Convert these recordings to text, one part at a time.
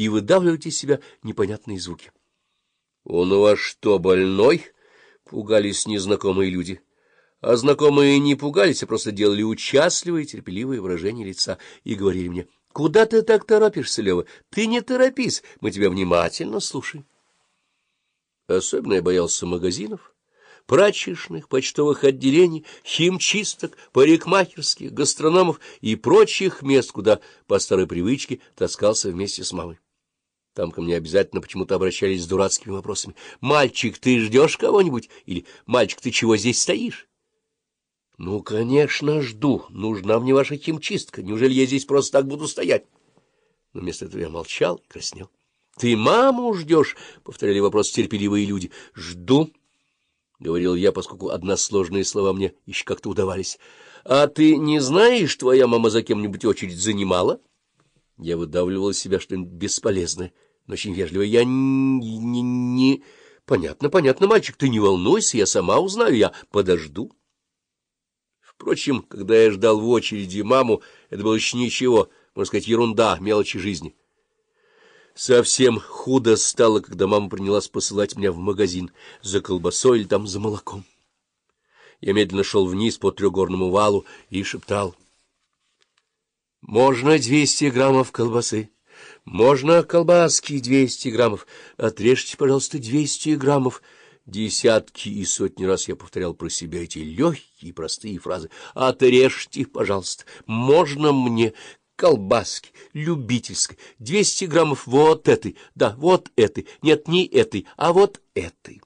и выдавливать из себя непонятные звуки. — Он у вас что, больной? — пугались незнакомые люди. А знакомые не пугались, а просто делали участливые, терпеливые выражения лица и говорили мне, — Куда ты так торопишься, Лева? Ты не торопись, мы тебя внимательно слушаем. Особенно я боялся магазинов, прачечных, почтовых отделений, химчисток, парикмахерских, гастрономов и прочих мест, куда по старой привычке таскался вместе с мамой. Там ко мне обязательно почему-то обращались с дурацкими вопросами. «Мальчик, ты ждешь кого-нибудь?» Или «Мальчик, ты чего здесь стоишь?» «Ну, конечно, жду. Нужна мне ваша химчистка. Неужели я здесь просто так буду стоять?» Но вместо этого я молчал и краснел. «Ты маму ждешь?» — повторяли вопрос терпеливые люди. «Жду». — говорил я, поскольку односложные слова мне еще как-то удавались. — А ты не знаешь, твоя мама за кем-нибудь очередь занимала? Я выдавливал из себя что-нибудь бесполезное, но очень вежливо. Я не... не, не... Понятно, понятно, мальчик, ты не волнуйся, я сама узнаю, я подожду. Впрочем, когда я ждал в очереди маму, это было еще ничего, можно сказать, ерунда, мелочи жизни. Совсем худо стало, когда мама принялась посылать меня в магазин за колбасой или там за молоком. Я медленно шел вниз по трехгорному валу и шептал. — Можно двести граммов колбасы. Можно колбаски двести граммов. Отрежьте, пожалуйста, двести граммов. Десятки и сотни раз я повторял про себя эти легкие простые фразы. Отрежьте, пожалуйста. Можно мне колбаски, любительской, двести граммов вот этой, да, вот этой, нет, не этой, а вот этой.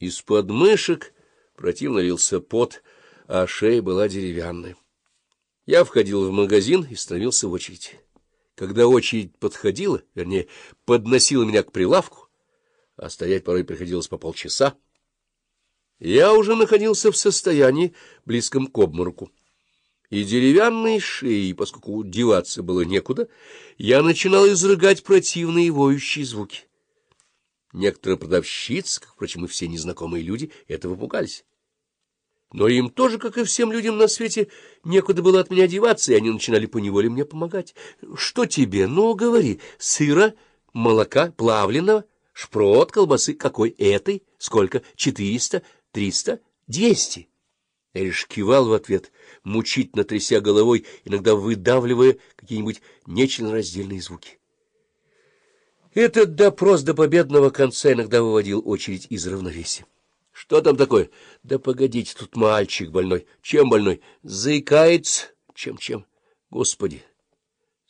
Из подмышек противно лился пот, а шея была деревянная. Я входил в магазин и становился в очередь. Когда очередь подходила, вернее, подносила меня к прилавку, а стоять порой приходилось по полчаса, я уже находился в состоянии, близком к обмороку и деревянной шеей, поскольку деваться было некуда, я начинал изрыгать противные воющие звуки. Некоторые продавщицы, как, впрочем, и все незнакомые люди, этого пугались. Но им тоже, как и всем людям на свете, некуда было от меня деваться, и они начинали поневоле мне помогать. Что тебе? Ну, говори. Сыра, молока, плавленного, шпрот, колбасы. Какой этой? Сколько? Четыреста? Триста? Двести? Я лишь кивал в ответ, мучительно тряся головой, иногда выдавливая какие-нибудь нечленораздельные звуки. Этот допрос до победного конца иногда выводил очередь из равновесия. — Что там такое? — Да погодите, тут мальчик больной. Чем больной? — Заикается. Чем-чем? Господи!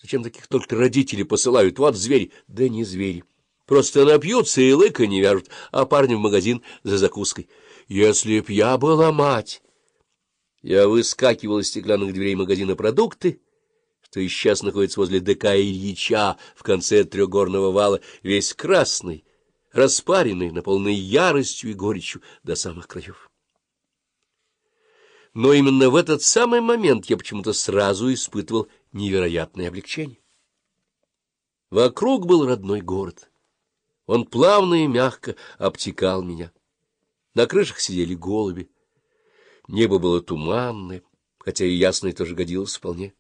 Зачем таких только родители посылают? Вот звери. Да не звери. Просто напьются и лыка не вяжут, а парни в магазин за закуской. Если б я была мать... Я выскакивал из стеклянных дверей магазина «Продукты», что и сейчас находится возле ДК Ильича в конце трехгорного вала, весь красный, распаренный, наполненный яростью и горечью до самых краев. Но именно в этот самый момент я почему-то сразу испытывал невероятное облегчение. Вокруг был родной город. Он плавно и мягко обтекал меня. На крышах сидели голуби. Небо было туманное, хотя и ясное тоже годилось вполне.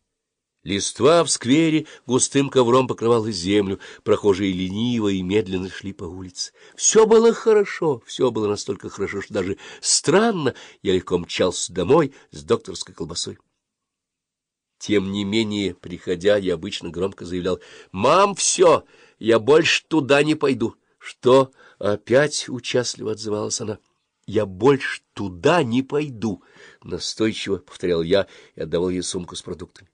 Листва в сквере густым ковром покрывала землю, прохожие лениво и медленно шли по улице. Все было хорошо, все было настолько хорошо, что даже странно я легко мчался домой с докторской колбасой. Тем не менее, приходя, я обычно громко заявлял, «Мам, все, я больше туда не пойду». «Что, опять?» — участливо отзывалась она. «Я больше туда не пойду», — настойчиво повторял я и отдавал ей сумку с продуктами.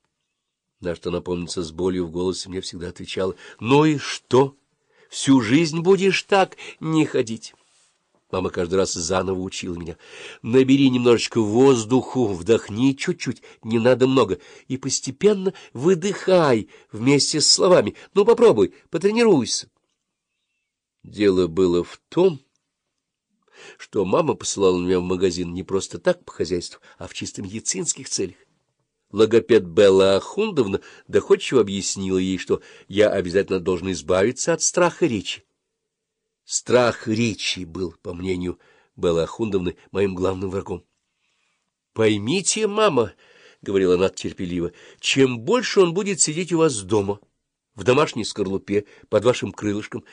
На что напомнится с болью в голосе мне всегда отвечала, «Ну и что? Всю жизнь будешь так не ходить?» Мама каждый раз заново учила меня. «Набери немножечко воздуху, вдохни чуть-чуть, не надо много, и постепенно выдыхай вместе с словами. Ну, попробуй, потренируйся». Дело было в том, что мама посылала меня в магазин не просто так по хозяйству, а в чисто медицинских целях. Логопед Белла Ахундовна доходчиво объяснила ей, что я обязательно должен избавиться от страха речи. Страх речи был, по мнению Беллы Ахундовны, моим главным врагом. — Поймите, мама, — говорила она терпеливо, — чем больше он будет сидеть у вас дома, в домашней скорлупе, под вашим крылышком.